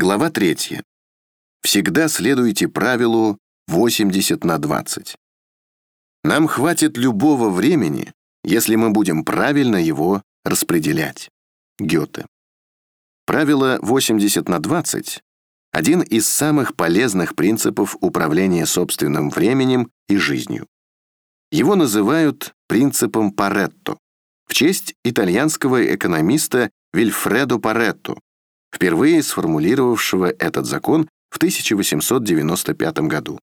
Глава 3. Всегда следуйте правилу 80 на 20. Нам хватит любого времени, если мы будем правильно его распределять. Гёте. Правило 80 на 20 – один из самых полезных принципов управления собственным временем и жизнью. Его называют принципом Паретто в честь итальянского экономиста Вильфредо Паретто, впервые сформулировавшего этот закон в 1895 году.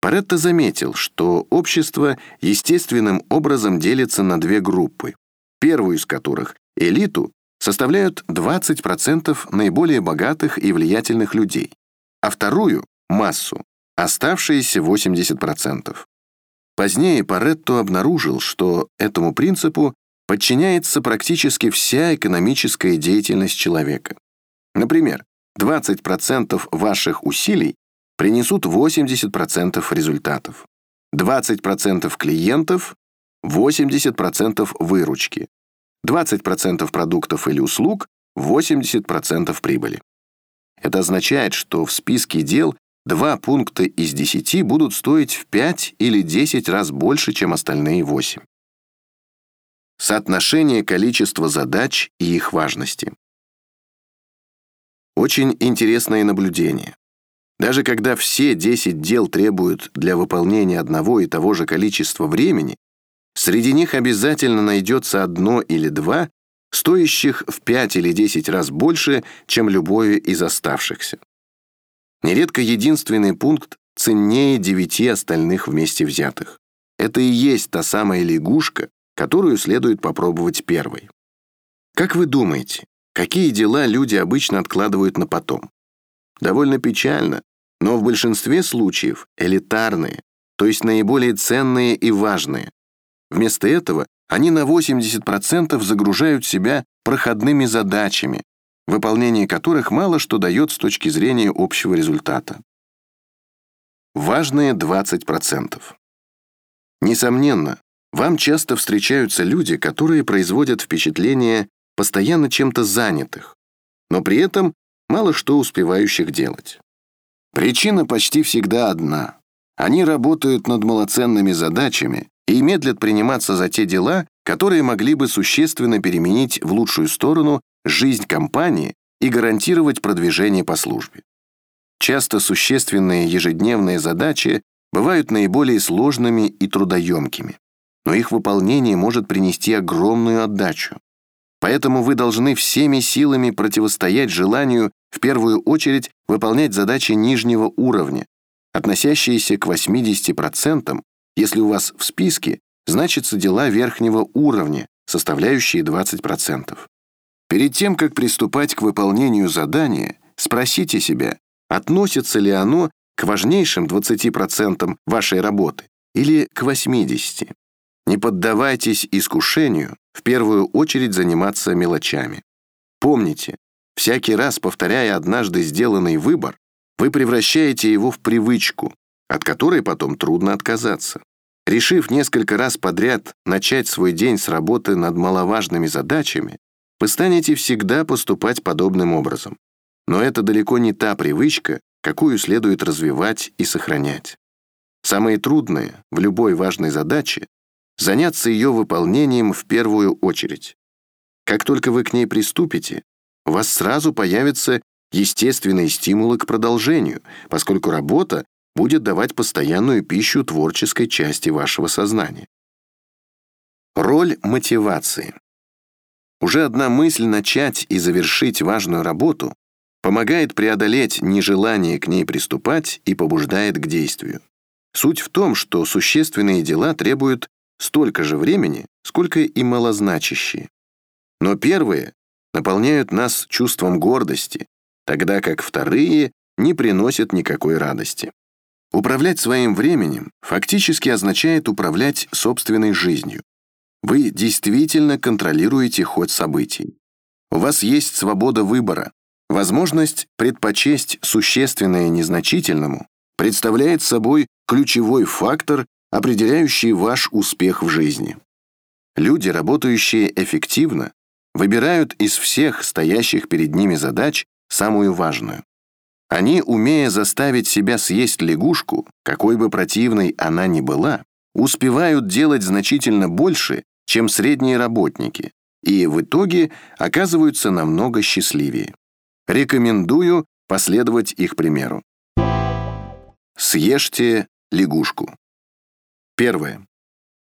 Паретто заметил, что общество естественным образом делится на две группы, первую из которых, элиту, составляют 20% наиболее богатых и влиятельных людей, а вторую, массу, оставшиеся 80%. Позднее Паретто обнаружил, что этому принципу подчиняется практически вся экономическая деятельность человека. Например, 20% ваших усилий принесут 80% результатов. 20% клиентов – 80% выручки. 20% продуктов или услуг – 80% прибыли. Это означает, что в списке дел два пункта из 10 будут стоить в 5 или 10 раз больше, чем остальные 8. Соотношение количества задач и их важности. Очень интересное наблюдение. Даже когда все 10 дел требуют для выполнения одного и того же количества времени, среди них обязательно найдется одно или два, стоящих в 5 или 10 раз больше, чем любое из оставшихся. Нередко единственный пункт ценнее девяти остальных вместе взятых. Это и есть та самая лягушка, которую следует попробовать первой. Как вы думаете, Какие дела люди обычно откладывают на потом? Довольно печально, но в большинстве случаев элитарные, то есть наиболее ценные и важные. Вместо этого они на 80% загружают себя проходными задачами, выполнение которых мало что дает с точки зрения общего результата. Важные 20%. Несомненно, вам часто встречаются люди, которые производят впечатление постоянно чем-то занятых, но при этом мало что успевающих делать. Причина почти всегда одна. Они работают над малоценными задачами и медлят приниматься за те дела, которые могли бы существенно переменить в лучшую сторону жизнь компании и гарантировать продвижение по службе. Часто существенные ежедневные задачи бывают наиболее сложными и трудоемкими, но их выполнение может принести огромную отдачу. Поэтому вы должны всеми силами противостоять желанию в первую очередь выполнять задачи нижнего уровня, относящиеся к 80%, если у вас в списке значатся дела верхнего уровня, составляющие 20%. Перед тем, как приступать к выполнению задания, спросите себя, относится ли оно к важнейшим 20% вашей работы или к 80%. Не поддавайтесь искушению в первую очередь заниматься мелочами. Помните, всякий раз повторяя однажды сделанный выбор, вы превращаете его в привычку, от которой потом трудно отказаться. Решив несколько раз подряд начать свой день с работы над маловажными задачами, вы станете всегда поступать подобным образом. Но это далеко не та привычка, какую следует развивать и сохранять. Самые трудные в любой важной задаче заняться ее выполнением в первую очередь. Как только вы к ней приступите, у вас сразу появятся естественные стимулы к продолжению, поскольку работа будет давать постоянную пищу творческой части вашего сознания. Роль мотивации. Уже одна мысль начать и завершить важную работу помогает преодолеть нежелание к ней приступать и побуждает к действию. Суть в том, что существенные дела требуют столько же времени, сколько и малозначащие. Но первые наполняют нас чувством гордости, тогда как вторые не приносят никакой радости. Управлять своим временем фактически означает управлять собственной жизнью. Вы действительно контролируете ход событий. У вас есть свобода выбора. Возможность предпочесть существенное незначительному представляет собой ключевой фактор определяющие ваш успех в жизни. Люди, работающие эффективно, выбирают из всех стоящих перед ними задач самую важную. Они, умея заставить себя съесть лягушку, какой бы противной она ни была, успевают делать значительно больше, чем средние работники, и в итоге оказываются намного счастливее. Рекомендую последовать их примеру. Съешьте лягушку. Первое.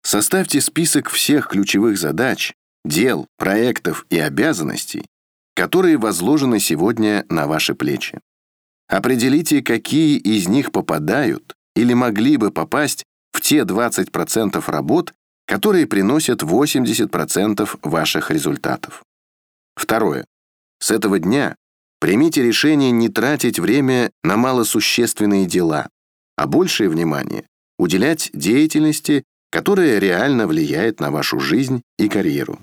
Составьте список всех ключевых задач, дел, проектов и обязанностей, которые возложены сегодня на ваши плечи. Определите, какие из них попадают или могли бы попасть в те 20% работ, которые приносят 80% ваших результатов. Второе. С этого дня примите решение не тратить время на малосущественные дела, а большее внимание уделять деятельности, которая реально влияет на вашу жизнь и карьеру.